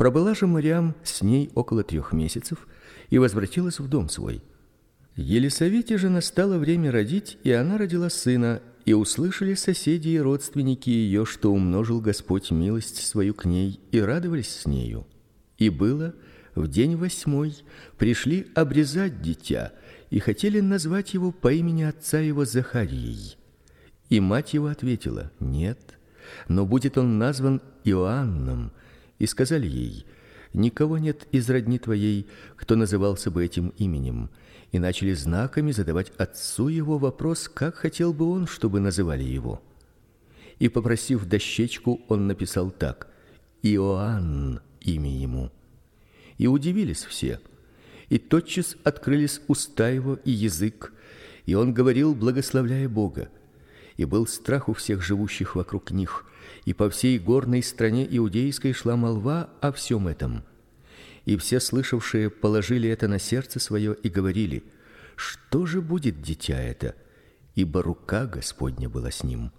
Пробыла же Мариам с ней около трех месяцев и возвратилась в дом свой. Елисавете же настало время родить, и она родила сына, и услышали соседи и родственники ее, что умножил Господь милость свою к ней, и радовались с нею. И было в день восьмой пришли обрезать дитя и хотели назвать его по имени отца его Захарией. И мать его ответила: "Нет, но будет он назван Иоанном". И сказали ей: "Никого нет из родни твоей, кто назывался бы этим именем" и начали знаками задавать отцу его вопрос, как хотел бы он, чтобы называли его. И попросив дощечку, он написал так: Иоанн имя ему. И удивились все. И тотчас открылись уста его и язык, и он говорил, благословляя Бога. И был страх у всех живущих вокруг них, и по всей горной стране иудейской шла молва о всем этом и все слышавшие положили это на сердце свое и говорили: что же будет дитя это? Ибо рука Господня была с ним.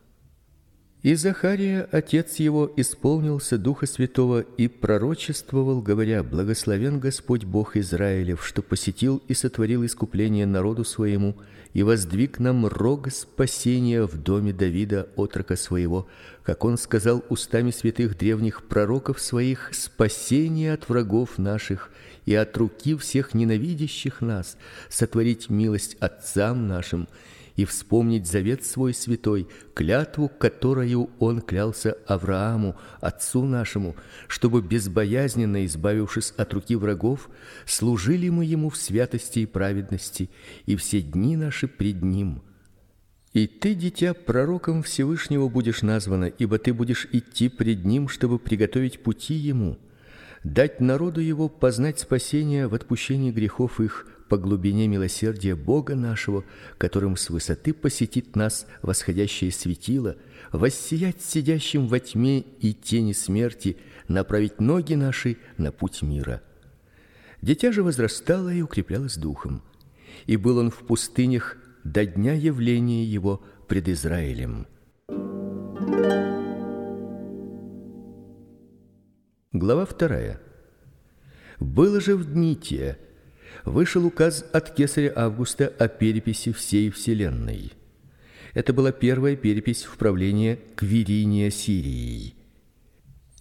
И Захария, отец его, исполнился духа святого и пророчествовал, говоря: Благословен Господь Бог Израилев, что посетил и сотворил искупление народу своему и воздвиг нам рог спасения в доме Давида, отрока своего, как он сказал устами святых древних пророков своих: спасение от врагов наших и от руки всех ненавидящих нас, сотворить милость отцам нашим и вспомнить завет свой святой, клятву, которую он клялся Аврааму, отцу нашему, чтобы безбоязненно избавившись от руки врагов, служили мы ему в святости и праведности, и все дни наши пред ним. И ты, дитя, пророком Всевышнего будешь названо, ибо ты будешь идти пред ним, чтобы приготовить пути ему, дать народу его познать спасение в отпущении грехов их по глубине милосердия Бога нашего, которым с высоты посетит нас восходящее светило, воссиять сидящим во тьме и тени смерти, направить ноги наши на путь мира. Дитя же возрастало и укреплялось духом, и был он в пустынях до дня явления его пред Израилем. Глава вторая. Было же в дни те, вышел указ от кесаря Августа о переписи всей вселенной. Это была первая перепись в правление Квириния Сирией.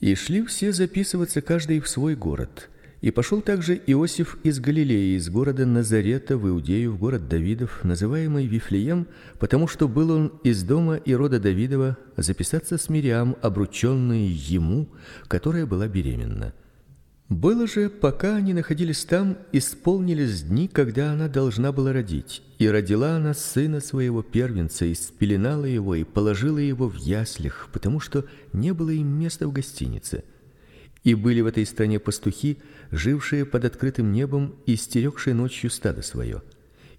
И шли все записываться каждый в свой город. И пошел также Иосиф из Галилеи, из города Назарета в Иудею, в город Давидов, называемый Вифлеем, потому что был он из дома и рода Давидова, записаться с Мириам, обручённой ему, которая была беременна. Было же, пока они находились там, исполнились дни, когда она должна была родить. И родила она сына своего первенца, и спеленала его и положила его в яслях, потому что не было им места в гостинице. И были в этой стране пастухи, жившие под открытым небом и стерегшие ночью стадо свое.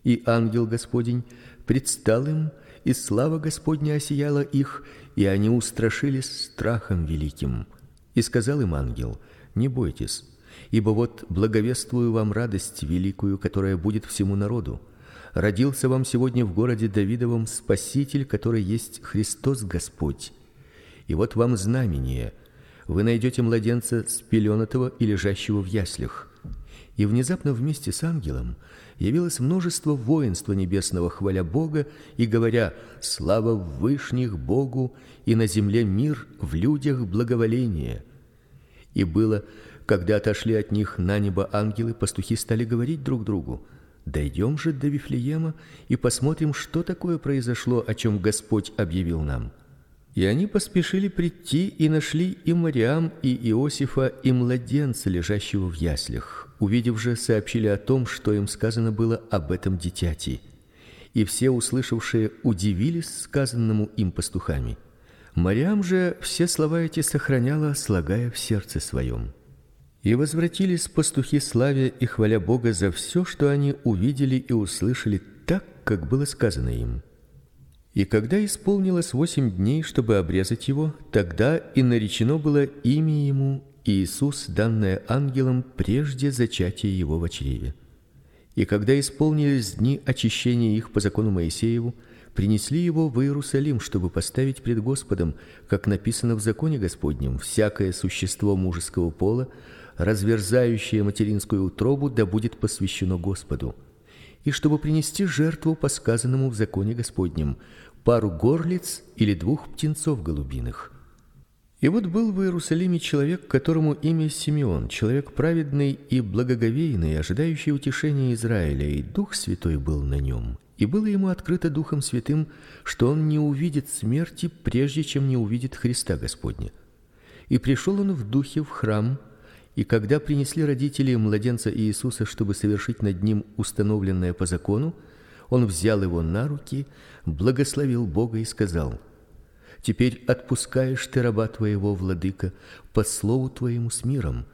И ангел Господень предстал им, и слава Господня осияла их, и они устрашились страхом великим. И сказал им ангел: не бойтесь, ибо вот благовествую вам радость великую, которая будет всему народу. Родился вам сегодня в городе Давидовом Спаситель, который есть Христос Господь. И вот вам знамение: вы найдете младенца спеленатого и лежащего в яслях. И внезапно вместе с ангелом явилось множество воинства небесного, хваля Бога и говоря: слава в вышних Богу и на земле мир, в людях благоволение. И было, когда отошли от них на небо ангелы, пастухи стали говорить друг другу: "Дойдем же до Вифлеема и посмотрим, что такое произошло, о чем Господь объявил нам". И они поспешили прийти и нашли и Мариам, и Иосифа, и младенца, лежащего в яслях. Увидев же, сообщили о том, что им сказано было об этом дитяти. И все услышавшие удивились сказанному им пастухами. Мариам же все слова эти сохраняла, слагая в сердце своем. И возвратились пастухи славя и хваля Бога за все, что они увидели и услышали, так, как было сказано им. И когда исполнилось восемь дней, чтобы обрезать его, тогда и наречено было имя ему Иисус, данное ангелом прежде зачатия его в чреве. И когда исполнились дни очищения их по закону Моисееву, принесли его в Иерусалим, чтобы поставить пред Господом, как написано в законе Господнем: всякое существо мужеского пола, разверзающее материнскую утробу, да будет посвящено Господу. И чтобы принести жертву по сказанному в законе Господнем: пару горлиц или двух птенцов голубиных. И вот был в Иерусалиме человек, которому имя Симеон, человек праведный и благоговейный, ожидающий утешения Израиля, и Дух Святой был на нем. И было ему открыто Духом Святым, что он не увидит смерти, прежде чем не увидит Христа Господня. И пришел он в духе в храм, и когда принесли родители младенца Иисуса, чтобы совершить над ним установленное по закону, он взял его на руки, благословил Бога и сказал: Теперь отпускаешь ты раба твоего, владыка, по слову твоему с миром,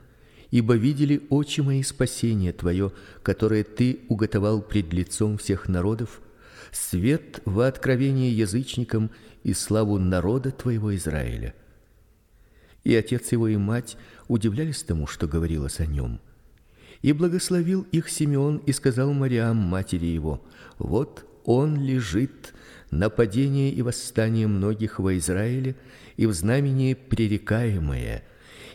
ибо видели очи мои спасение твое, которое ты уготовал пред лицом всех народов, свет во откровение язычникам и славу народа твоего Израиля. И отец его и мать удивлялись тому, что говорилось о нем. И благословил их Симеон и сказал Мариам матери его: вот он лежит нападение и восстание многих во Израиле и в знамение пререкаемое,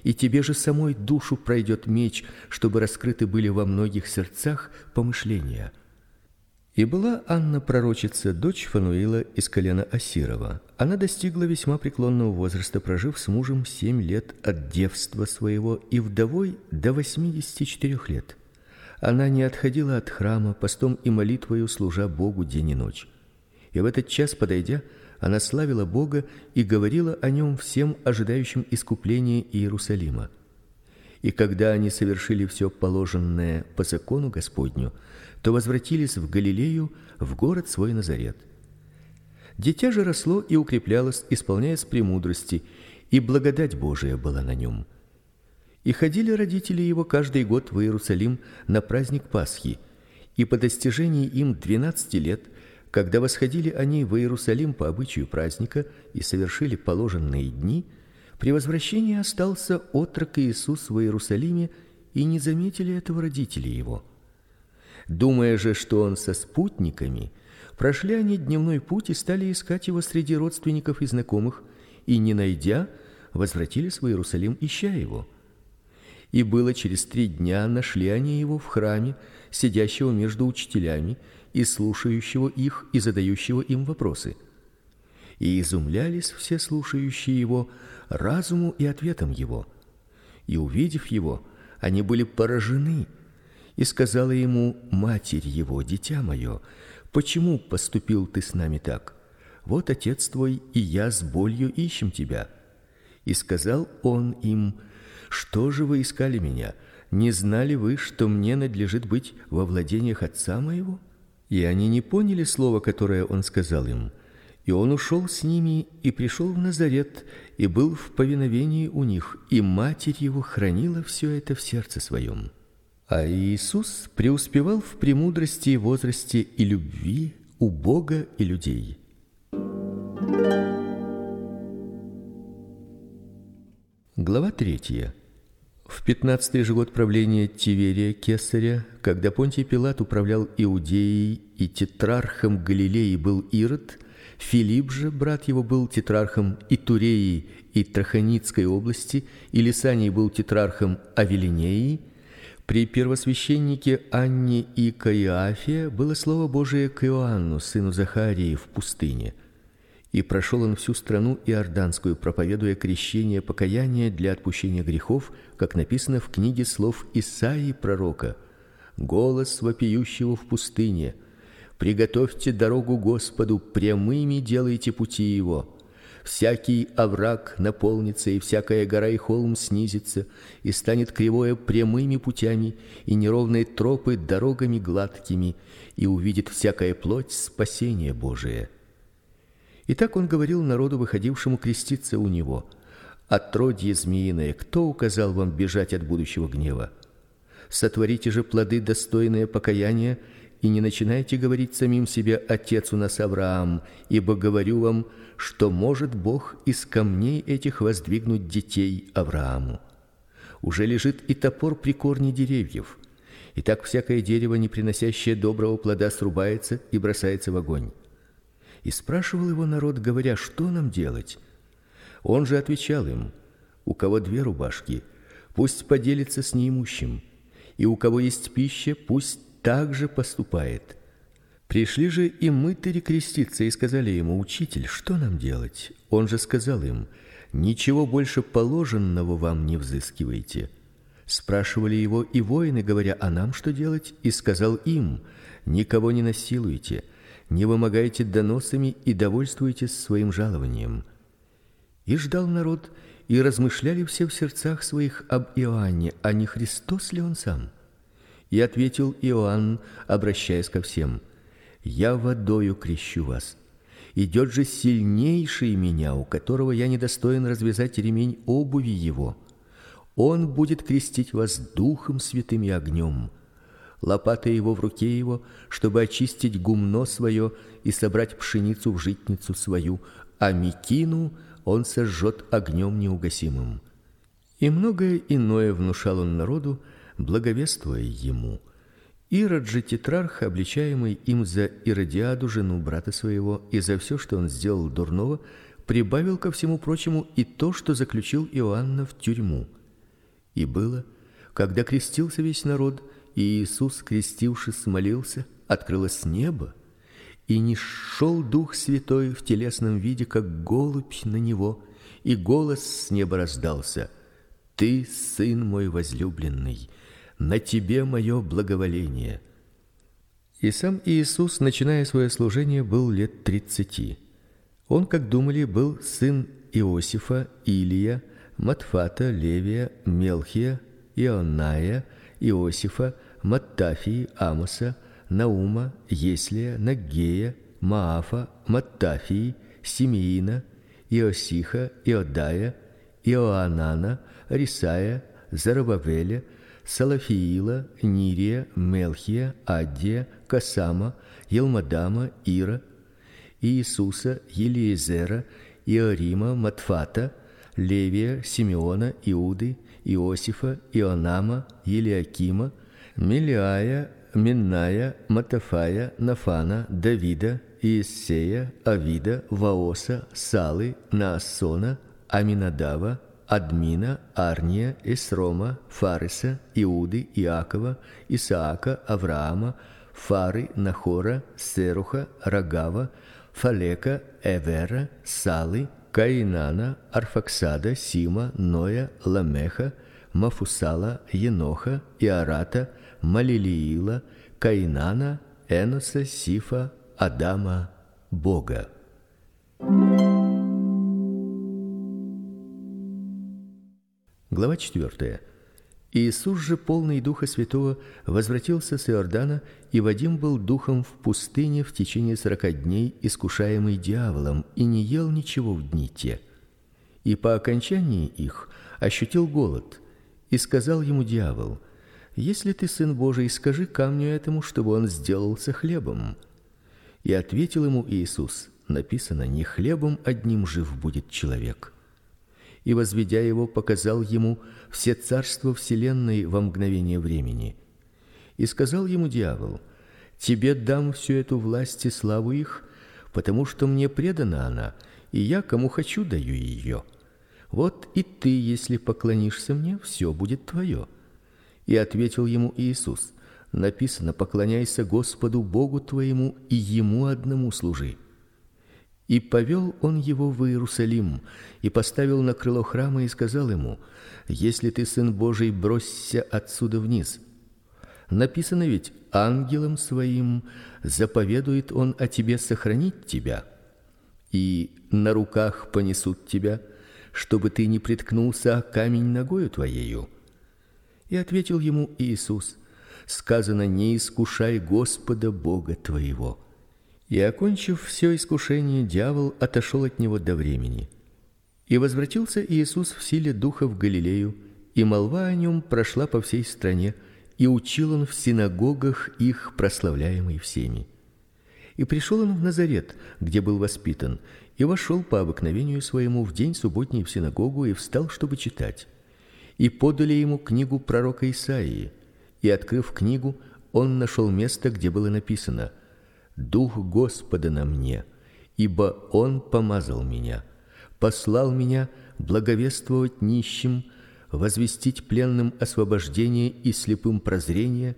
и тебе же самой душу пройдет меч, чтобы раскрыты были во многих сердцах помышления. И была Анна пророчица, дочь Фануила из колена Асирова. Она достигла весьма преклонного возраста, прожив с мужем семь лет от девства своего и вдовой до восьмидесяти четырех лет. Она не отходила от храма, постом и молитвою служа Богу день и ночь. И в этот час, подойдя, она славила Бога и говорила о нем всем ожидающим искупления Иерусалима. И когда они совершили все положенное по закону Господню, то возвратились в Галилею, в город свой Назарет. Дитя же росло и укреплялось, исполняясь премудрости, и благодать Божия была на нем. И ходили родители его каждый год в Иерусалим на праздник Пасхи, и по достижении им двенадцати лет когда восходили они в Иерусалим по обычаю праздника и совершили положенные дни, при возвращении остался отрок Иисус в Иерусалиме, и не заметили этого родители его. Думая же, что он со спутниками, прошли они дневной путь и стали искать его среди родственников и знакомых, и не найдя, возвратились в Иерусалим, ища его. И было через три дня нашли они его в храме, сидящего между учителями, и слушающего их и задающего им вопросы. И изумлялись все слушающие его разуму и ответам его. И увидев его, они были поражены. И сказала ему матерь его: "Дитя мое, почему поступил ты с нами так? Вот отец твой и я с болью ищем тебя". И сказал он им: "Что же вы искали меня? Не знали вы, что мне надлежит быть во владениях отца моего?" И они не поняли слова, которое он сказал им. И он ушел с ними и пришел в Назарет и был в повиновении у них, и матерь его хранила все это в сердце своем. А Иисус преуспевал в премудрости и возрасте и любви у Бога и людей. Глава третья. В пятнадцатый же год правления Тиверия Кесаря, когда Понтий Пилат управлял Иудеей и тетрархом Галилеи был Ирод, Филипп же, брат его, был тетрархом Итуреи и Траханицкой области, и Лисаний был тетрархом Авелинеи, при первосвященнике Анне и Каиафе было слово Божие к Иоанну, сыну Захарии, в пустыне. И прошел он всю страну иорданскую, проповедуя крещение покаяния для отпущения грехов, как написано в книге слов Исаии пророка: голос вопиющего в пустыне: приготовьте дорогу Господу, прямыми делайте пути его. Всякий овраг наполнится, и всякая гора и холм снизится, и станет кривое прямыми путями, и неровные тропы дорогами гладкими, и увидит всякая плоть спасение Божие. И так он говорил народу, выходившему креститься у него: Отродье змеиное, кто указал вам бежать от будущего гнева? Сотворите же плоды достойные покаяния, и не начинайте говорить самим себе: отец у нас Авраам, ибо говорю вам, что может Бог из камней этих воздвигнуть детей Аврааму. Уже лежит и топор при корне деревьев. И так всякое дерево, не приносящее доброго плода, срубается и бросается в огонь. И спрашивал его народ, говоря: "Что нам делать?" Он же отвечал им: "У кого две рубашки, пусть поделится с неимущим, и у кого есть пища, пусть также поступает. Пришли же и мытари креститься и сказали ему: "Учитель, что нам делать?" Он же сказал им: "Ничего больше положенного вам не взыскивайте". Спрашивали его и воины, говоря: "А нам что делать?" И сказал им: "Никого не насилуйте, не вымогайте доносами и довольствуйтесь своим жалованием". И ждал народ, и размышляли все в сердцах своих об Иоанне, а не Христос ли он сам. И ответил Иоанн, обращаясь ко всем: Я водою крещу вас. Идет же сильнейший меня, у которого я недостоин развязать ремень обуви его. Он будет крестить вас духом святым и огнем. Лопата его в руке его, чтобы очистить гумно свое и собрать пшеницу в житницу свою, а мекину он сожжет огнем неугасимым. И многое иное внушал он народу, благовествуя ему. Ирод же тетрарх, обличаемый им за Иродиаду, жену брата своего, и за все, что он сделал дурного, прибавил ко всему прочему и то, что заключил Иоанна в тюрьму. И было, когда крестился весь народ, и Иисус, крестившись, молился, открылось небо, и не шел Дух Святой в телесном виде, как голубь на него, и голос с неба раздался: Ты сын мой возлюбленный, на тебе мое благоволение. И сам Иисус, начиная свое служение, был лет тридцати. Он, как думали, был сын Иосифа, Илия, Матфата, Левия, Мелхия, Ионая, Иосифа, Маттафии, Амоса, Наума, Еслия, Наггея, Маафа, Маттафии, Симеина, Иосиха, Иодая, Иоанана, Рисая, Зарабавеля, Салафиила, Нирия, Мелхия, Аддия, Касама, Елмадама, Ира, Иисуса, Елиезера, Иорима, Матфата, Левия, Симеона, Иуды, Иосифа, Ионама, Елиакима, Милиая, Минная, Матафая, Нафана, Давида, Иессея, Авида, Ваоса, Салы, Наасона, Аминадава, Админа, Арния, Исрома, Фариса, Иуды, Иакова, Исаака, Авраама, Фары, Нахора, Серуха, Рагава, Фалека, Эвера, Салы, Каинана, Арфаксада, Сима, Ноя, Ламеха, Мафусала, Еноха, Иарата, Малилиила, Каинана, Эноса, Сифа, Адама, Бога. Глава 4. Иисус же, полный Духа Святого, возвратился с Иордана, и Вадим был духом в пустыне в течение сорока дней, искушаемый дьяволом, и не ел ничего в дни те. И по окончании их ощутил голод, и сказал ему дьявол: если ты сын Божий, скажи камню этому, чтобы он сделался хлебом. И ответил ему Иисус: написано: не хлебом одним жив будет человек. И возведя его, показал ему все царства вселенной во мгновение времени. И сказал ему дьявол: тебе дам всю эту власть и славу их, потому что мне предана она, и я кому хочу даю ее. Вот и ты, если поклонишься мне, все будет твое. И ответил ему Иисус: написано: поклоняйся Господу Богу твоему и ему одному служи. И повел он его в Иерусалим и поставил на крыло храма и сказал ему: если ты сын Божий, бросься отсюда вниз. Написано ведь: ангелом своим заповедует он о тебе сохранить тебя, и на руках понесут тебя, чтобы ты не приткнулся о камень ногою твоею. И ответил ему Иисус: сказано: не искушай Господа Бога твоего. И окончив все искушение, дьявол отошел от него до времени. И возвратился Иисус в силе духа в Галилею, и молва о нем прошла по всей стране, и учил он в синагогах их, прославляемый всеми. И пришел он в Назарет, где был воспитан, и вошел по обыкновению своему в день субботний в синагогу и встал, чтобы читать и подали ему книгу пророка Исаии. И открыв книгу, он нашел место, где было написано: Дух Господа на мне, ибо он помазал меня, послал меня благовествовать нищим, возвестить пленным освобождение и слепым прозрение,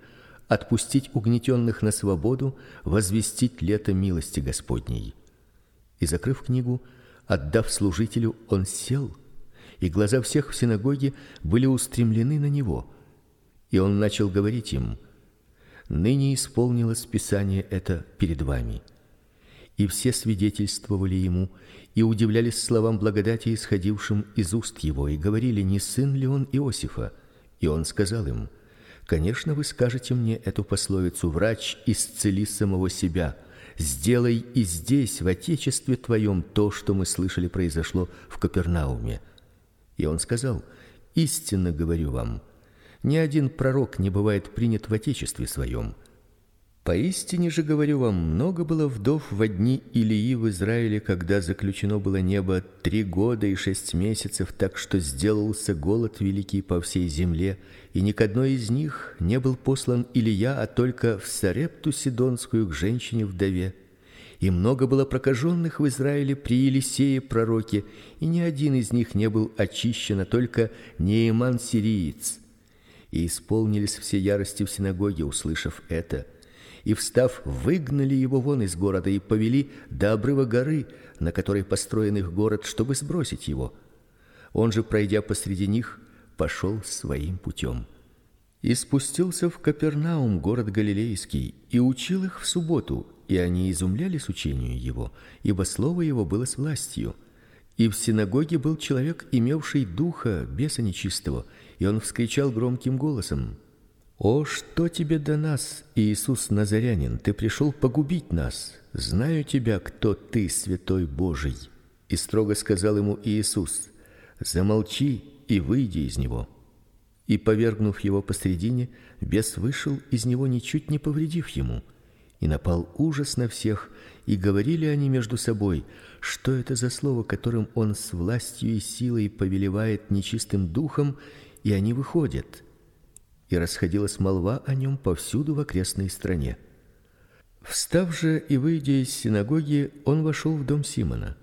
отпустить угнетенных на свободу, возвестить лето милости Господней. И закрыв книгу, отдав служителю, он сел, и глаза всех в синагоге были устремлены на него. И он начал говорить им: Ныне исполнилось писание это перед вами. И все свидетельствовали ему и удивлялись словам благодати, исходившим из уст его, и говорили: не сын ли он Иосифа? И он сказал им: Конечно, вы скажете мне эту пословицу: врач исцели самого себя. Сделай и здесь, в отечестве твоем, то, что мы слышали произошло в Капернауме. И он сказал: истинно говорю вам, ни один пророк не бывает принят в отечестве своем. Поистине же говорю вам, много было вдов в дни Илии в Израиле, когда заключено было небо три года и шесть месяцев, так что сделался голод великий по всей земле, и ни к одной из них не был послан Илия, а только в Сарепту сидонскую к женщине вдове. И много было прокаженных в Израиле при Елисее пророке, и ни один из них не был очищен, а только Нееман сириец и исполнились все ярости в синагоге, услышав это, и встав, выгнали его вон из города и повели до обрыва горы, на которой построен их город, чтобы сбросить его. Он же, пройдя посреди них, пошел своим путем. И спустился в Капернаум, город галилейский, и учил их в субботу, и они изумлялись учению его, ибо слово его было с властью. И в синагоге был человек, имевший духа беса нечистого, и он вскричал громким голосом: "О, что тебе до нас, Иисус Назарянин? Ты пришел погубить нас. Знаю тебя, кто ты, святой Божий". И строго сказал ему Иисус: "Замолчи и выйди из него". И повергнув его посредине, бес вышел из него, ничуть не повредив ему и напал ужас на всех, и говорили они между собой: что это за слово, которым он с властью и силой повелевает нечистым духом, и они выходят. И расходилась молва о нем повсюду в окрестной стране. Встав же и выйдя из синагоги, он вошел в дом Симона.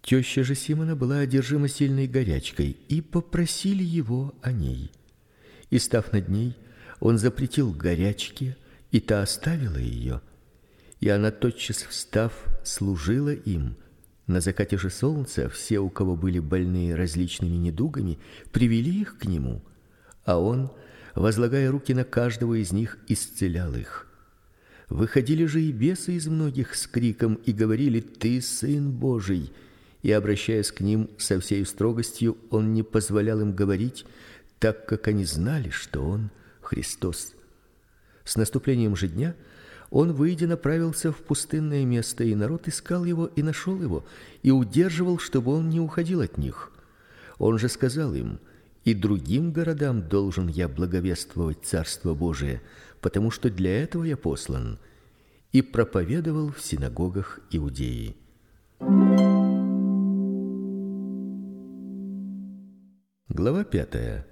Теща же Симона была одержима сильной горячкой, и попросили его о ней. И став над ней, он запретил горячке, и та оставила ее и она тотчас встав служила им. На закате же солнца все, у кого были больные различными недугами, привели их к нему, а он, возлагая руки на каждого из них, исцелял их. Выходили же и бесы из многих с криком и говорили: "Ты сын Божий!" И обращаясь к ним со всей строгостью, он не позволял им говорить, так как они знали, что он Христос. С наступлением же дня он, выйдя, направился в пустынное место, и народ искал его и нашел его, и удерживал, чтобы он не уходил от них. Он же сказал им: "И другим городам должен я благовествовать царство Божие, потому что для этого я послан". И проповедовал в синагогах Иудеи. Глава пятая.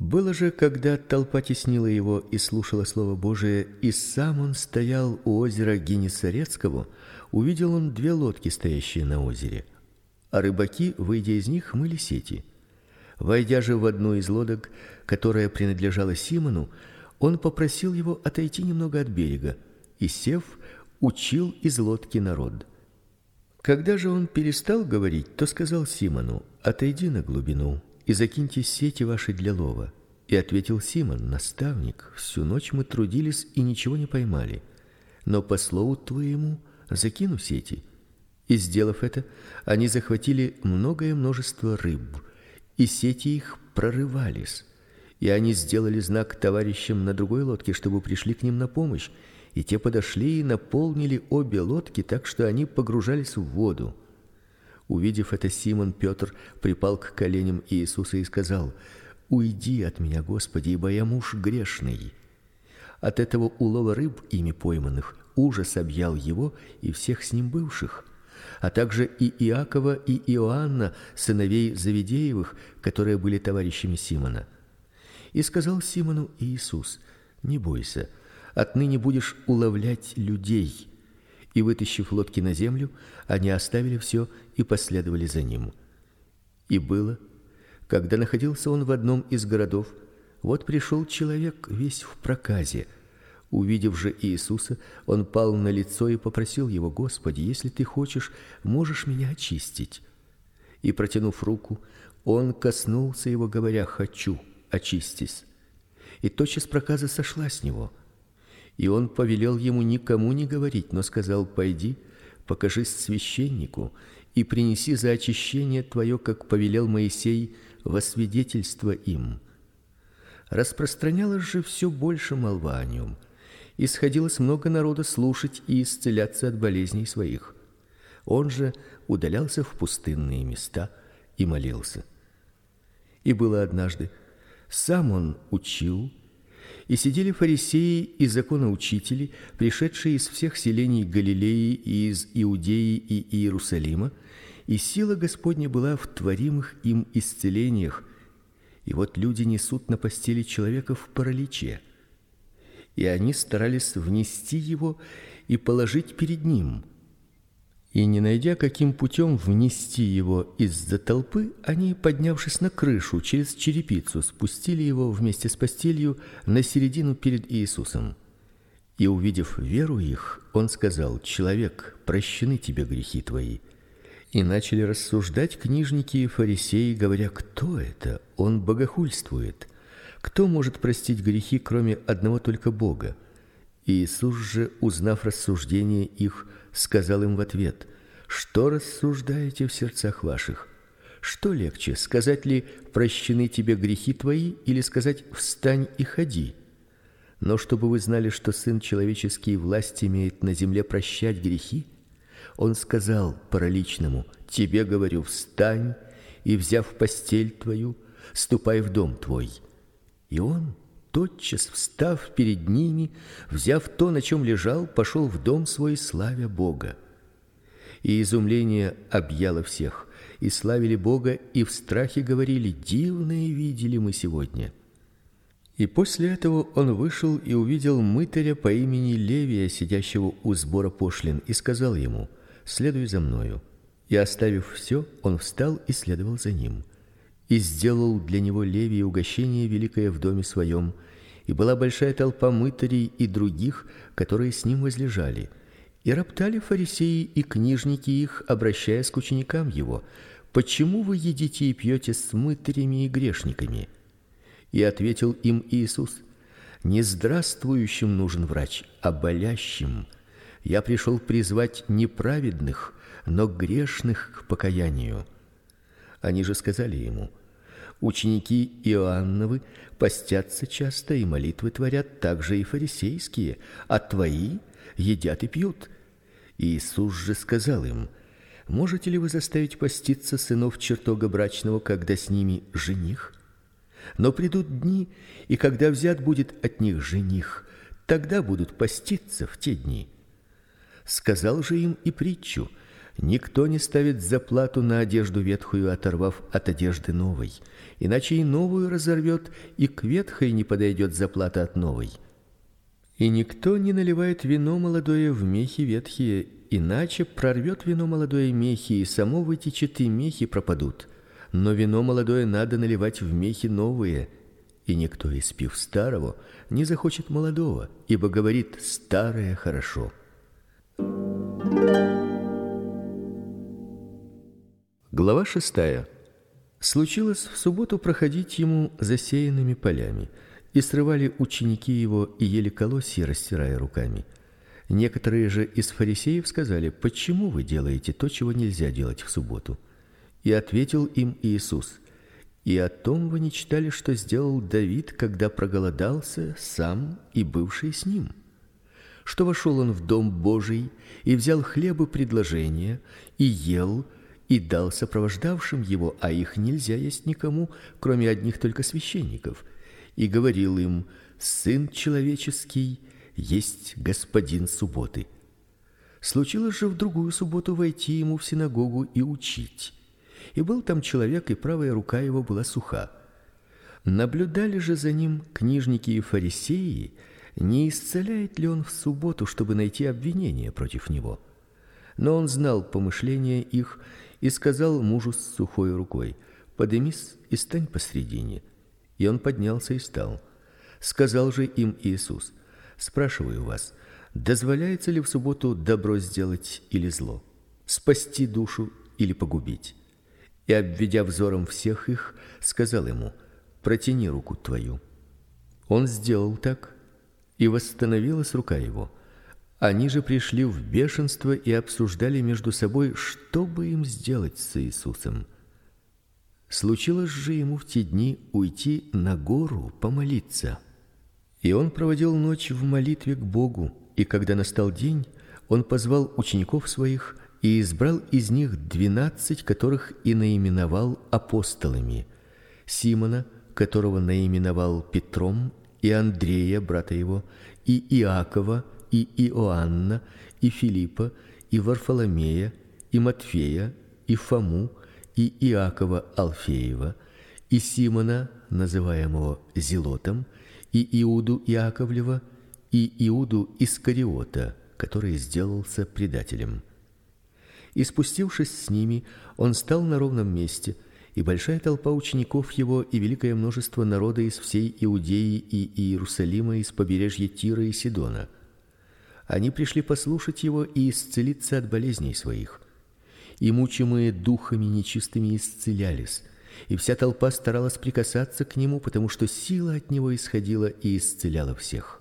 Было же, когда толпа теснила его и слушала слово Божие, и сам он стоял у озера Генесарецкого, увидел он две лодки, стоящие на озере, а рыбаки, выйдя из них, мыли сети. Войдя же в одну из лодок, которая принадлежала Симону, он попросил его отойти немного от берега, и сев, учил из лодки народ. Когда же он перестал говорить, то сказал Симону: "Отойди на глубину и закиньте сети ваши для лова. И ответил Симон: Наставник, всю ночь мы трудились и ничего не поймали, но по слову твоему закину сети. И сделав это, они захватили многое множество рыб, и сети их прорывались. И они сделали знак товарищам на другой лодке, чтобы пришли к ним на помощь, и те подошли и наполнили обе лодки, так что они погружались в воду. Увидев это, Симон Петр припал к коленям Иисуса и сказал: "Уйди от меня, Господи, ибо я муж грешный". От этого улова рыб ими пойманных ужас объял его и всех с ним бывших, а также и Иакова и Иоанна, сыновей Завидеевых, которые были товарищами Симона. И сказал Симону Иисус: "Не бойся, отныне будешь уловлять людей" и вытащив лодки на землю, они оставили все и последовали за ним. И было, Когда находился он в одном из городов, вот пришел человек весь в проказе. Увидев же Иисуса, он пал на лицо и попросил его: "Господи, если ты хочешь, можешь меня очистить". И протянув руку, он коснулся его, говоря: "Хочу, очистись". И тотчас проказа сошла с него. И он повелел ему никому не говорить, но сказал: "Пойди, покажись священнику и принеси за очищение твое, как повелел Моисей, во свидетельство им". Распространялось же все больше молва о нем. Исходилось много народа слушать и исцеляться от болезней своих. Он же удалялся в пустынные места и молился. И было однажды, сам он учил, и сидели фарисеи и законоучители, пришедшие из всех селений Галилеи и из Иудеи и Иерусалима, и сила Господня была в творимых им исцелениях. И вот люди несут на постели человека в параличе. И они старались внести его и положить перед ним. И не найдя каким путем внести его из-за толпы, они, поднявшись на крышу через черепицу, спустили его вместе с постелью на середину перед Иисусом. И увидев веру их, он сказал: "Человек, прощены тебе грехи твои". И начали рассуждать книжники и фарисеи, говоря: "Кто это? Он богохульствует. Кто может простить грехи, кроме одного только Бога?" Иисус же, узнав рассуждения их, сказал им в ответ: Что рассуждаете в сердцах ваших? Что легче, сказать ли: прощены тебе грехи твои, или сказать: встань и ходи? Но чтобы вы знали, что сын человеческий власть имеет на земле прощать грехи, он сказал параличному: тебе говорю, встань и взяв постель твою, ступай в дом твой. И он тотчас встав перед ними, взяв то, на чем лежал, пошел в дом свой, славя Бога. И изумление объяло всех, и славили Бога, и в страхе говорили: "Дивное видели мы сегодня". И после этого он вышел и увидел мытаря по имени Левия, сидящего у сбора пошлин, и сказал ему: "Следуй за мною". И оставив все, он встал и следовал за ним и сделал для него Левий угощение великое в доме своем, и была большая толпа мытарей и других, которые с ним возлежали. И роптали фарисеи и книжники их, обращаясь к ученикам его: "Почему вы едите и пьете с мытарями и грешниками?" И ответил им Иисус: "Не здравствующим нужен врач, а болящим. Я пришел призвать не праведных, но грешных к покаянию". Они же сказали ему: Ученики Иоанновы постятся часто и молитвы творят, также и фарисейские, а твои едят и пьют. Иисус же сказал им: Можете ли вы заставить поститься сынов чертога брачного, когда с ними жених? Но придут дни, и когда взят будет от них жених, тогда будут поститься в те дни. Сказал же им и притчу: Никто не ставит заплату на одежду ветхую, оторвав от одежды новой, иначе и новую разорвет, и к ветхой не подойдет заплата от новой. И никто не наливает вино молодое в мехи ветхие, иначе прорвет вино молодое мехи, и само вытечет, и мехи пропадут. Но вино молодое надо наливать в мехи новые, и никто, испив старого, не захочет молодого, ибо говорит: старое хорошо. Глава шестая. Случилось в субботу проходить ему засеянными полями, и срывали ученики его и ели колосья, растирая руками. Некоторые же из фарисеев сказали: "Почему вы делаете то, чего нельзя делать в субботу?" И ответил им Иисус: "И о том вы не читали, что сделал Давид, когда проголодался сам и бывший с ним?" Что вошел он в дом Божий и взял хлебы предложения и ел, и дал сопровождавшим его, а их нельзя есть никому, кроме одних только священников, и говорил им: Сын человеческий есть господин субботы. Случилось же в другую субботу войти ему в синагогу и учить. И был там человек, и правая рука его была суха. Наблюдали же за ним книжники и фарисеи, не исцеляет ли он в субботу, чтобы найти обвинение против него. Но он знал помышления их и сказал мужу с сухой рукой: подымись и стань посредине. И он поднялся и стал. Сказал же им Иисус: Спрашиваю вас, дозволяется ли в субботу добро сделать или зло, спасти душу или погубить? И обведя взором всех их, сказал ему: Протяни руку твою. Он сделал так, и восстановилась рука его. Они же пришли в бешенство и обсуждали между собой, что бы им сделать с Иисусом. Случилось же ему в те дни уйти на гору помолиться. И он проводил ночь в молитве к Богу, и когда настал день, он позвал учеников своих и избрал из них двенадцать, которых и наименовал апостолами: Симона, которого наименовал Петром, и Андрея, брата его, и Иакова, и Иоанна, и Филиппа, и Варфоломея, и Матфея, и Фому, и Иакова Алфеева, и Симона, называемого Зелотом, и Иуду Иаковлева, и Иуду Искариота, который сделался предателем. И спустившись с ними, он стал на ровном месте, и большая толпа учеников его и великое множество народа из всей Иудеи и Иерусалима из побережья Тира и Сидона – они пришли послушать его и исцелиться от болезней своих. И мучимые духами нечистыми исцелялись, и вся толпа старалась прикасаться к нему, потому что сила от него исходила и исцеляла всех.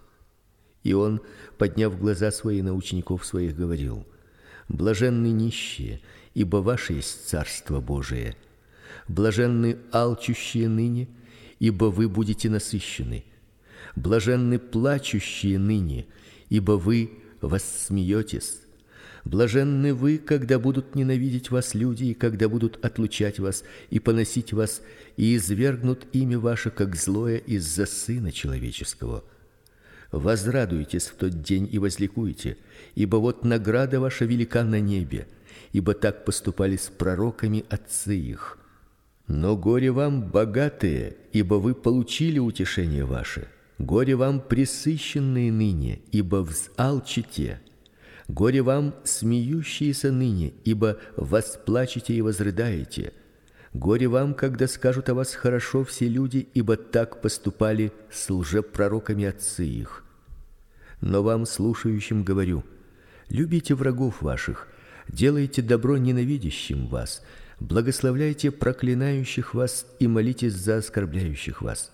И он, подняв глаза свои на учеников своих, говорил: Блаженны нищие, ибо ваше есть царство Божие. Блаженны алчущие ныне, ибо вы будете насыщены. Блаженны плачущие ныне, ибо вы воссмеетесь. Блаженны вы, когда будут ненавидеть вас люди, и когда будут отлучать вас и поносить вас, и извергнут имя ваше как злое из-за сына человеческого. Возрадуйтесь в тот день и возликуйте, ибо вот награда ваша велика на небе, ибо так поступали с пророками отцы их. Но горе вам, богатые, ибо вы получили утешение ваше. Горе вам, пресыщенные ныне, ибо взалчите. Горе вам, смеющиеся ныне, ибо восплачете и возрыдаете. Горе вам, когда скажут о вас хорошо все люди, ибо так поступали с лжепророками отцы их. Но вам, слушающим, говорю: любите врагов ваших, делайте добро ненавидящим вас, благословляйте проклинающих вас и молитесь за оскорбляющих вас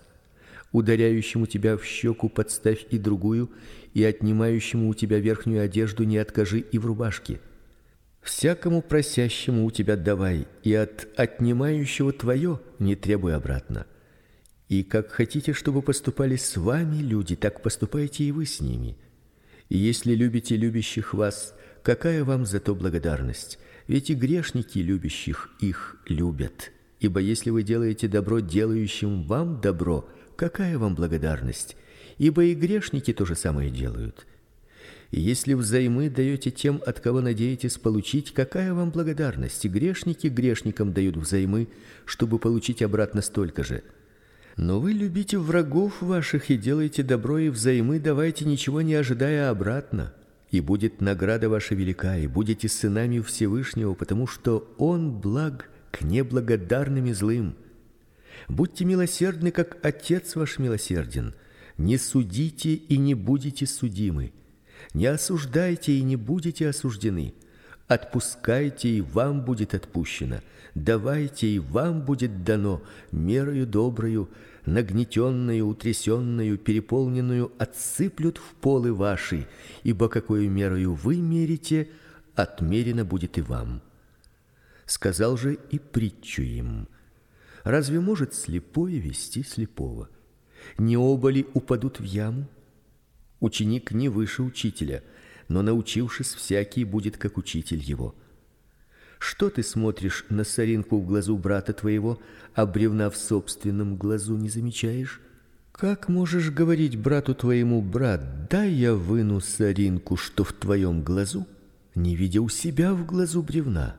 ударяющему тебя в щеку подставь и другую, и отнимающему у тебя верхнюю одежду не откажи и в рубашке. Всякому просящему у тебя давай, и от отнимающего твое не требуй обратно. И как хотите, чтобы поступали с вами люди, так поступайте и вы с ними. И если любите любящих вас, какая вам за то благодарность? Ведь и грешники любящих их любят. Ибо если вы делаете добро делающим вам добро, какая вам благодарность? Ибо и грешники то же самое делают. Если взаймы даете тем, от кого надеетесь получить, какая вам благодарность? И грешники грешникам дают взаймы, чтобы получить обратно столько же. Но вы любите врагов ваших и делаете добро и взаймы давайте, ничего не ожидая обратно. И будет награда ваша велика, и будете сынами Всевышнего, потому что он благ к неблагодарным и злым. Будьте милосердны, как Отец ваш милосерден. Не судите и не будете судимы. Не осуждайте и не будете осуждены. Отпускайте и вам будет отпущено. Давайте и вам будет дано мерою доброю, нагнетенную, утрясенную, переполненную отсыплют в полы ваши, ибо какую мерою вы мерите, отмерено будет и вам. Сказал же и притчу им: Разве может слепое вести слепого? Не оба ли упадут в яму? Ученик не выше учителя, но научившись, всякий будет как учитель его. Что ты смотришь на соринку в глазу брата твоего, а бревна в собственном глазу не замечаешь? Как можешь говорить брату твоему: "Брат, дай я выну соринку, что в твоем глазу", не видя у себя в глазу бревна?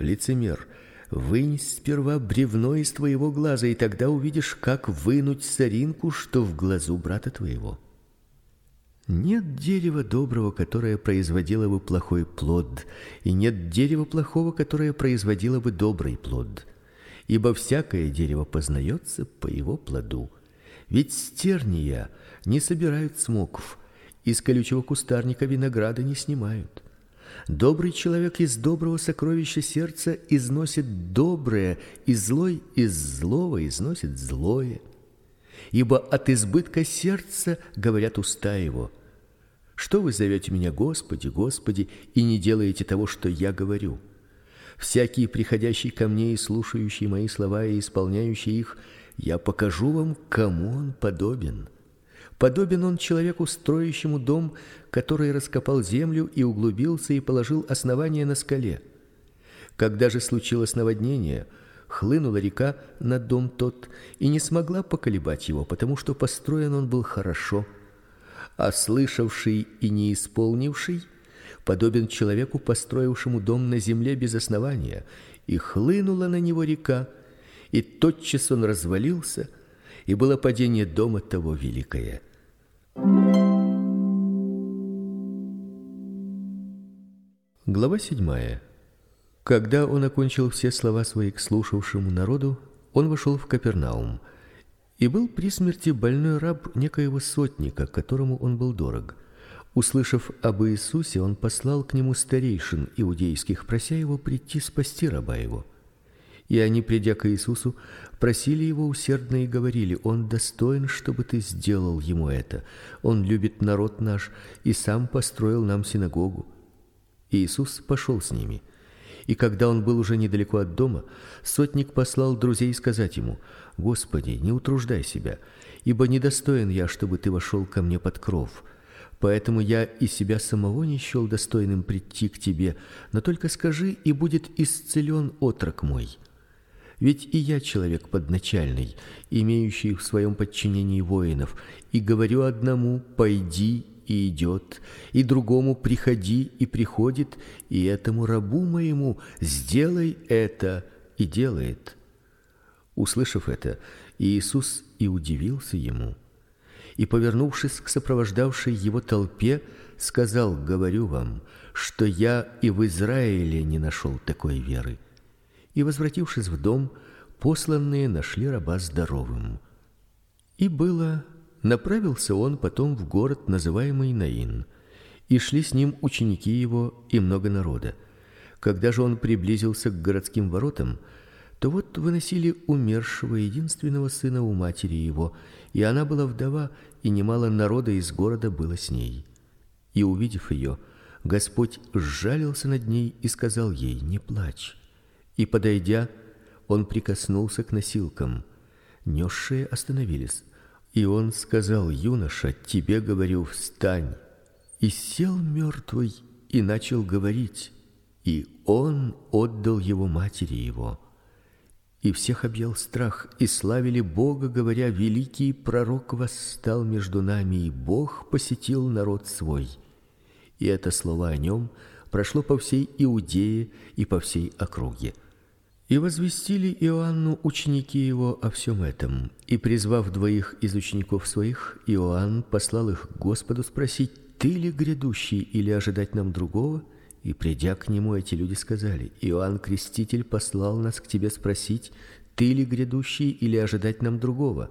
Лицемер, Вынь сперва бревно из твоего глаза, и тогда увидишь, как вынуть соринку, что в глазу брата твоего. Нет дерева доброго, которое производило бы плохой плод, и нет дерева плохого, которое производило бы добрый плод. Ибо всякое дерево познается по его плоду. Ведь стерния не собирают смоков, из колючего кустарника винограда не снимают. Добрый человек из доброго сокровища сердца износит доброе, и злой из злого износит злое. Ибо от избытка сердца говорят уста его. Что вы зовете меня, Господи, Господи, и не делаете того, что я говорю? Всякий приходящий ко мне и слушающий мои слова и исполняющий их, я покажу вам, кому он подобен. Подобен он человеку, строящему дом, который раскопал землю и углубился и положил основание на скале. Когда же случилось наводнение, хлынула река на дом тот и не смогла поколебать его, потому что построен он был хорошо. А слышавший и не исполнивший подобен человеку, построившему дом на земле без основания, и хлынула на него река, и тотчас он развалился, и было падение дома того великое. Глава седьмая. Когда он окончил все слова свои к слушавшему народу, он вошел в Капернаум. И был при смерти больной раб некоего сотника, которому он был дорог. Услышав об Иисусе, он послал к нему старейшин иудейских, прося его прийти спасти раба его. И они, придя к Иисусу, просили его усердно и говорили: "Он достоин, чтобы ты сделал ему это. Он любит народ наш и сам построил нам синагогу". Иисус пошел с ними. И когда он был уже недалеко от дома, сотник послал друзей сказать ему: "Господи, не утруждай себя, ибо недостоин я, чтобы ты вошел ко мне под кров. Поэтому я и себя самого не счел достойным прийти к тебе, но только скажи, и будет исцелен отрок мой". Ведь и я человек подначальный, имеющий в своем подчинении воинов, и говорю одному: пойди, и идет, и другому приходи, и приходит, и этому рабу моему сделай это, и делает. Услышав это, Иисус и удивился ему, и повернувшись к сопровождавшей его толпе, сказал: говорю вам, что я и в Израиле не нашел такой веры и возвратившись в дом, посланные нашли раба здоровым. И было направился он потом в город, называемый Наин, и шли с ним ученики его и много народа. Когда же он приблизился к городским воротам, то вот выносили умершего единственного сына у матери его, и она была вдова, и немало народа из города было с ней. И увидев ее, Господь сжалился над ней и сказал ей: "Не плачь". И подойдя, он прикоснулся к носилкам. Нёсшие остановились. И он сказал: "Юноша, тебе говорю, встань". И сел мертвый и начал говорить. И он отдал его матери его. И всех объял страх, и славили Бога, говоря: великий пророк восстал между нами, и Бог посетил народ свой. И это слово о нем прошло по всей Иудее и по всей округе. И возвестили Иоанну ученики его о всем этом. И призвав двоих из учеников своих, Иоанн послал их к Господу спросить: "Ты ли грядущий или ожидать нам другого?" И придя к нему, эти люди сказали: "Иоанн Креститель послал нас к тебе спросить: ты ли грядущий или ожидать нам другого?"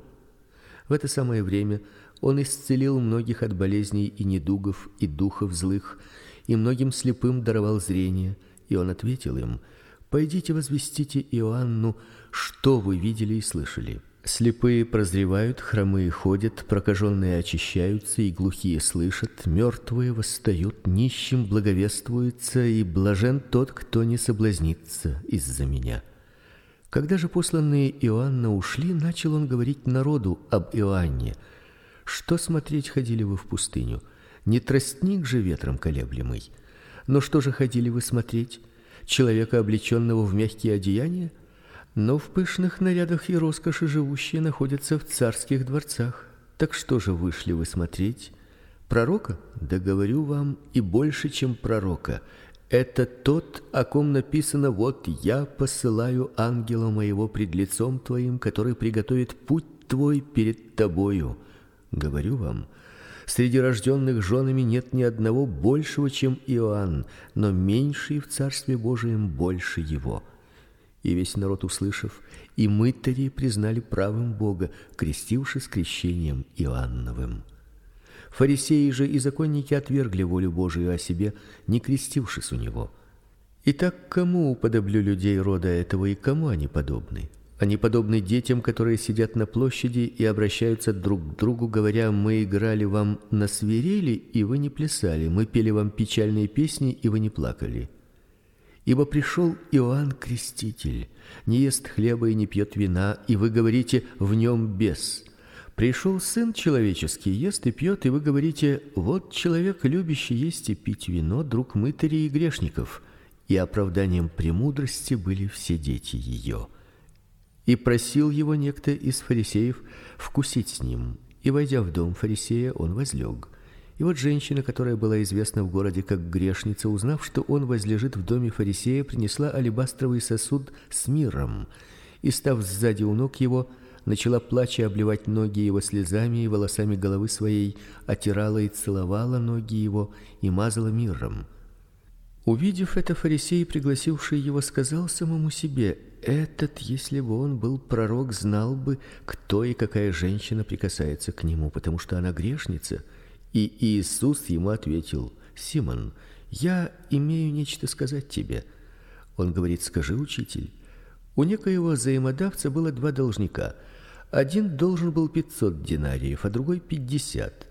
В это самое время он исцелил многих от болезней и недугов и духов злых, и многим слепым даровал зрение, и он ответил им: Пойдите возвестите Иоанну, что вы видели и слышали. Слепые прозревают, хромые ходят, прокаженные очищаются и глухие слышат, мертвые восстают, нищим благовествуется, и блажен тот, кто не соблазнится из-за меня. Когда же посланные Иоанна ушли, начал он говорить народу об Иоанне. Что смотреть ходили вы в пустыню? Не тростник же ветром колеблемый. Но что же ходили вы смотреть? Человека, облеченного в мягкие одеяния, но в пышных нарядах и роскоши живущие находятся в царских дворцах. Так что же вышли вы смотреть? Пророка? Да говорю вам, и больше, чем пророка. Это тот, о ком написано: вот я посылаю ангела моего пред лицом твоим, который приготовит путь твой перед тобою. Говорю вам, Среди рожденных женами нет ни одного большего, чем Иоанн, но меньший в Царстве Божием больше его. И весь народ, услышав, и мытари признали правым Бога, крестившись крещением Иоанновым. Фарисеи же и законники отвергли волю Божию о себе, не крестившись у него. Итак, кому уподоблю людей рода этого и кому они подобны? Они подобны детям, которые сидят на площади и обращаются друг к другу, говоря: "Мы играли вам на свирели, и вы не плясали; мы пели вам печальные песни, и вы не плакали". Ибо пришел Иоанн Креститель, не ест хлеба и не пьет вина, и вы говорите: "В нем бес". Пришел сын человеческий, ест и пьет, и вы говорите: "Вот человек, любящий есть и пить вино, друг мытарей и грешников". И оправданием премудрости были все дети ее. И просил его некто из фарисеев вкусить с ним. И войдя в дом фарисея, он возлег. И вот женщина, которая была известна в городе как грешница, узнав, что он возлежит в доме фарисея, принесла алебастровый сосуд с миром и став сзади у ног его, начала плача обливать ноги его слезами и волосами головы своей, отирала и целовала ноги его и мазала миром. Увидев это, фарисей, пригласивший его, сказал самому себе: "Этот, если бы он был пророк, знал бы, кто и какая женщина прикасается к нему, потому что она грешница". И Иисус ему ответил: "Симон, я имею нечто сказать тебе". Он говорит: "Скажи, учитель". У некоего взаимодавца было два должника. Один должен был пятьсот динариев, а другой пятьдесят.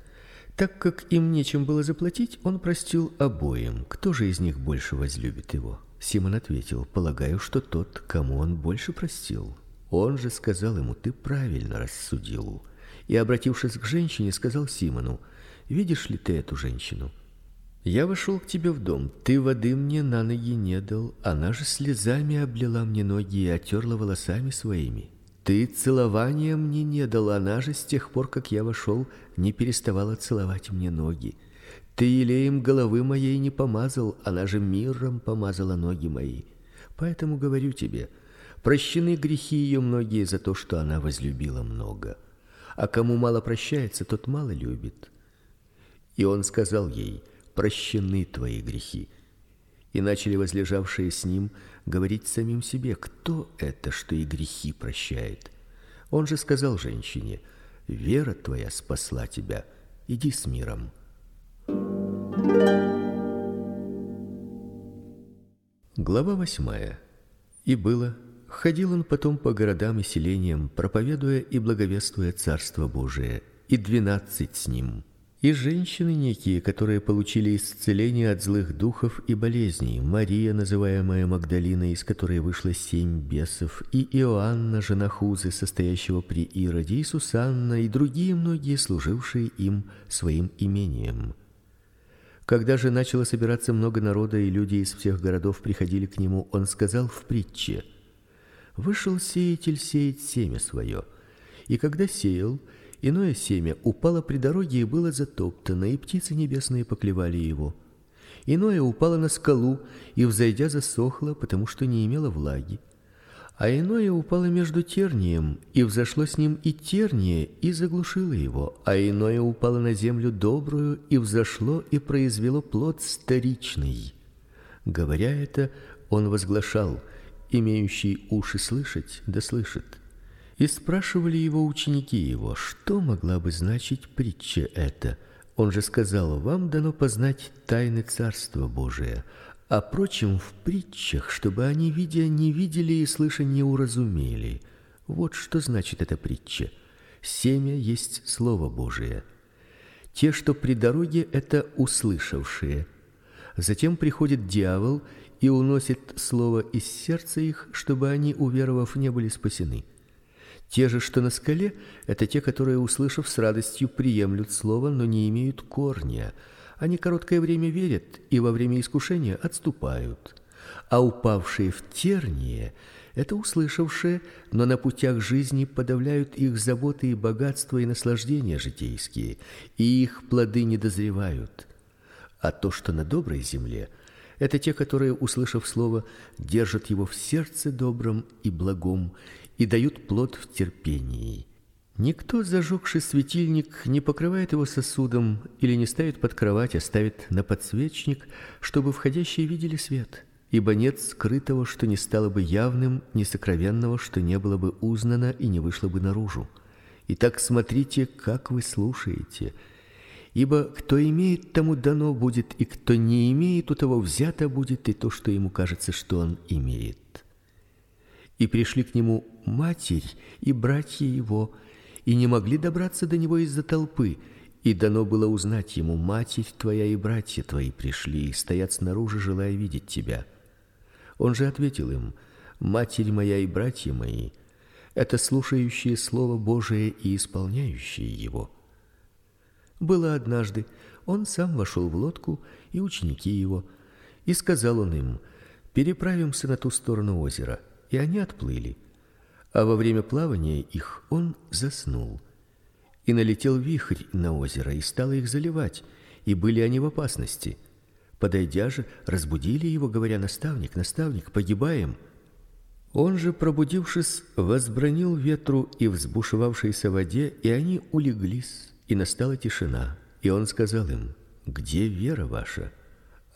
Так как им нечем было заплатить, он простил обоим. Кто же из них больше возлюбит его? Симон ответил: "Полагаю, что тот, кому он больше простил". Он же сказал ему: "Ты правильно рассудил". И обратившись к женщине, сказал Симону: "Видишь ли ты эту женщину? Я вошел к тебе в дом. Ты воды мне на ноги не дал, она же слезами облила мне ноги и отерла волосами своими. Ты целования мне не дал, она же с тех пор, как я вошел, не переставала целовать мне ноги. Ты елеем головы моей не помазал, она же миром помазала ноги мои. Поэтому говорю тебе, прощены грехи ее многие за то, что она возлюбила много. А кому мало прощается, тот мало любит. И он сказал ей: прощены твои грехи. И начали возлежавшие с ним говорить самим себе, кто это, что и грехи прощает. Он же сказал женщине: "Вера твоя спасла тебя. Иди с миром". Глава восьмая. И было, ходил он потом по городам и селениям, проповедуя и благовествуя царство Божие, и двенадцать с ним и женщины некие, которые получили исцеление от злых духов и болезней: Мария, называемая Магдалина, из которой вышло семь бесов, и Иоанна, жена Хузы, состоящего при Ироде, и Сусанна и другие многие, служившие им своим имением. Когда же начало собираться много народа, и люди из всех городов приходили к нему, он сказал в притче: Вышел сеятель сеять семя свое, и когда сеял, Иное семя упало при дороге и было затоптано, и птицы небесные поклевали его. Иное упало на скалу и взойдя засохло, потому что не имело влаги. А иное упало между тернием, и взошло с ним и терние, и заглушило его. А иное упало на землю добрую, и взошло и произвело плод старичный. Говоря это, он возглашал: имеющий уши слышать, да слышит. И спрашивали его ученики его, что могла бы значить притча эта. Он же сказал: "Вам дано познать тайны Царства Божия, а прочим в притчах, чтобы они видя не видели и слыша не уразумели". Вот что значит эта притча. Семя есть слово Божие. Те, что при дороге, это услышавшие. Затем приходит дьявол и уносит слово из сердца их, чтобы они, уверовав, не были спасены. Те же, что на скале, это те, которые, услышав с радостью, приемлют слово, но не имеют корня. Они короткое время верят и во время искушения отступают. А упавшие в терние это услышавшие, но на путях жизни подавляют их заботы и богатства и наслаждения житейские, и их плоды не дозревают. А то, что на доброй земле, это те, которые, услышав слово, держат его в сердце добром и благом и дают плод в терпении. Никто, зажегший светильник, не покрывает его сосудом или не ставит под кровать, а ставит на подсвечник, чтобы входящие видели свет. Ибо нет скрытого, что не стало бы явным, ни сокровенного, что не было бы узнано и не вышло бы наружу. Итак, смотрите, как вы слушаете. Ибо кто имеет, тому дано будет, и кто не имеет, у того взято будет и то, что ему кажется, что он имеет. И пришли к нему матерь и братья его, и не могли добраться до него из-за толпы, и дано было узнать ему: матерь твоя и братья твои пришли и стоят снаружи, желая видеть тебя. Он же ответил им: матерь моя и братья мои это слушающие слово Божие и исполняющие его. Было однажды, он сам вошел в лодку и ученики его, и сказал он им: "Переправимся на ту сторону озера". И они отплыли. А во время плавания их он заснул. И налетел вихрь на озеро и стал их заливать, и были они в опасности. Подойдя же, разбудили его, говоря: "Наставник, наставник, погибаем". Он же, пробудившись, возбранил ветру и взбушевавшейся воде, и они улеглись, и настала тишина. И он сказал им: "Где вера ваша?"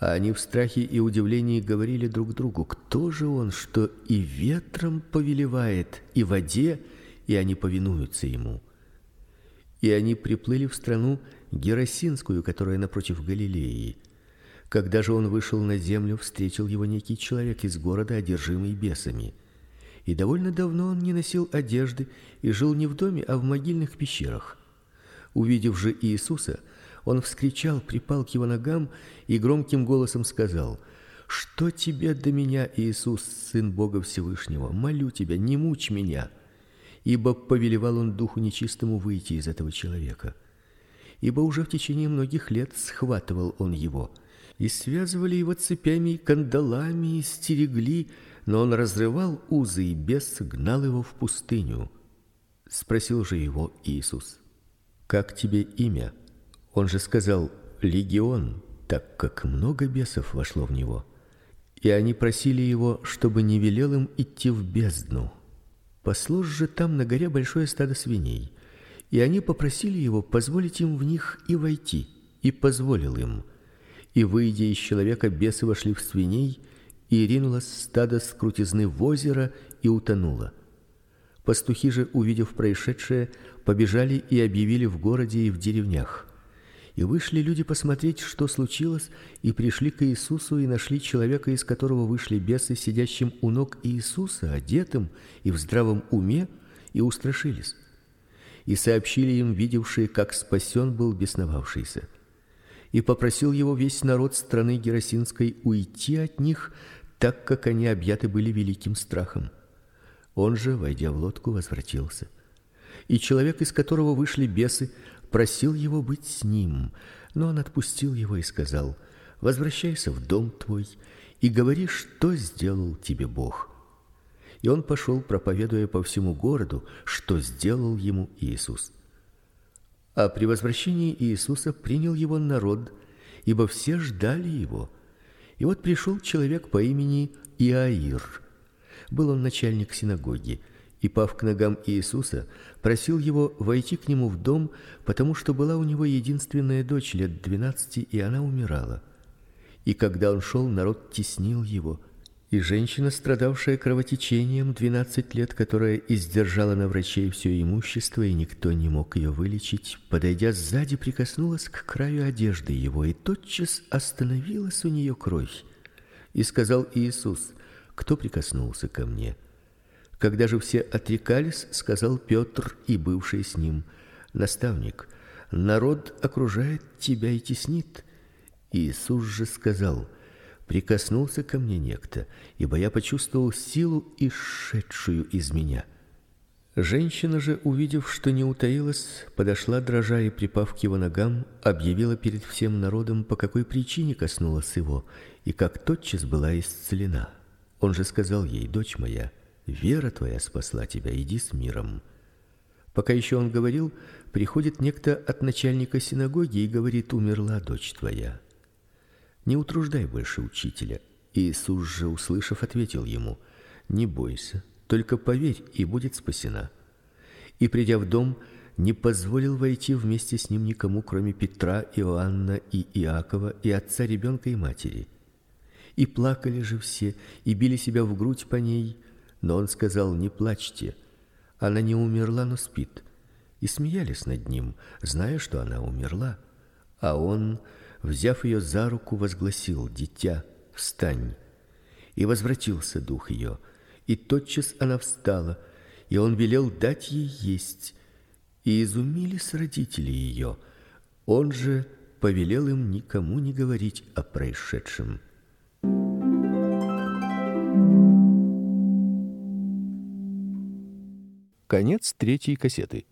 А они в страхе и удивлении говорили друг другу: "Кто же он, что и ветром повелевает, и воде, и они повинуются ему?" И они приплыли в страну Герасинскую, которая напротив Галилеи. Когда же он вышел на землю, встретил его некий человек из города, одержимый бесами и довольно давно он не носил одежды и жил не в доме, а в могильных пещерах. Увидев же Иисуса, он вскричал, припал к его ногам и громким голосом сказал: "Что тебе до меня, Иисус, сын Бога Всевышнего? Молю тебя, не мучь меня". Ибо повелевал он духу нечистому выйти из этого человека. Ибо уже в течение многих лет схватывал он его, и связывали его цепями и кандалами, и стерегли, но он разрывал узы и бес гнал его в пустыню. Спросил же его Иисус: "Как тебе имя?" Он же сказал: "Легион", так как много бесов вошло в него. И они просили его, чтобы не велел им идти в бездну. Послуж же там на горе большое стадо свиней, и они попросили его позволить им в них и войти, и позволил им. И выйдя из человека, бесы вошли в свиней, и ринулось стадо с крутизны в озеро и утонуло. Пастухи же, увидев происшедшее, побежали и объявили в городе и в деревнях. И вышли люди посмотреть, что случилось, и пришли к Иисусу и нашли человека, из которого вышли бесы, сидящим у ног Иисуса, одетым и в здравом уме, и устрашились. И сообщили им видевшие, как спасен был бесновавшийся. И попросил его весь народ страны Герасинской уйти от них, так как они объяты были великим страхом. Он же, войдя в лодку, возвратился. И человек, из которого вышли бесы, просил его быть с ним, но он отпустил его и сказал: "Возвращайся в дом твой и говори, что сделал тебе Бог". И он пошел, проповедуя по всему городу, что сделал ему Иисус. А при возвращении Иисуса принял его народ, ибо все ждали его. И вот пришел человек по имени Иаир. Был он начальник синагоги, и пав к ногам Иисуса, просил его войти к нему в дом, потому что была у него единственная дочь лет двенадцати, и она умирала. И когда он шел, народ теснил его, и женщина, страдавшая кровотечением двенадцать лет, которая издержала на врачей все имущество, и никто не мог ее вылечить, подойдя сзади, прикоснулась к краю одежды его, и тотчас остановилась у нее кровь. И сказал Иисус: "Кто прикоснулся ко мне?" Когда же все отрекались, сказал Петр и бывший с ним: "Наставник, народ окружает тебя и теснит". Иисус же сказал: прикоснулся ко мне некто, ибо я почувствовал силу, исшедшую из меня. Женщина же, увидев, что не утаилась, подошла дрожа и припав к его ногам, объявила перед всем народом, по какой причине коснулась его, и как тотчас была исцелена. Он же сказал ей: "Дочь моя, вера твоя спасла тебя, иди с миром". Пока еще он говорил, приходит некто от начальника синагоги и говорит: "Умерла дочь твоя". Не утруждай больше учителя. Иисус же, услышав, ответил ему: Не бойся, только поверь, и будет спасена. И придя в дом, не позволил войти вместе с ним никому, кроме Петра, Иоанна и Иакова и отца ребенка и матери. И плакали же все, и били себя в грудь по ней, но он сказал: "Не плачьте. Она не умерла, но спит". И смеялись над ним, зная, что она умерла. А он, взяв ее за руку, возгласил: "Дитя, встань". И возвратился дух ее, и тотчас она встала, и он велел дать ей есть. И изумились родители ее. Он же повелел им никому не говорить о происшедшем. Конец третьей кассеты.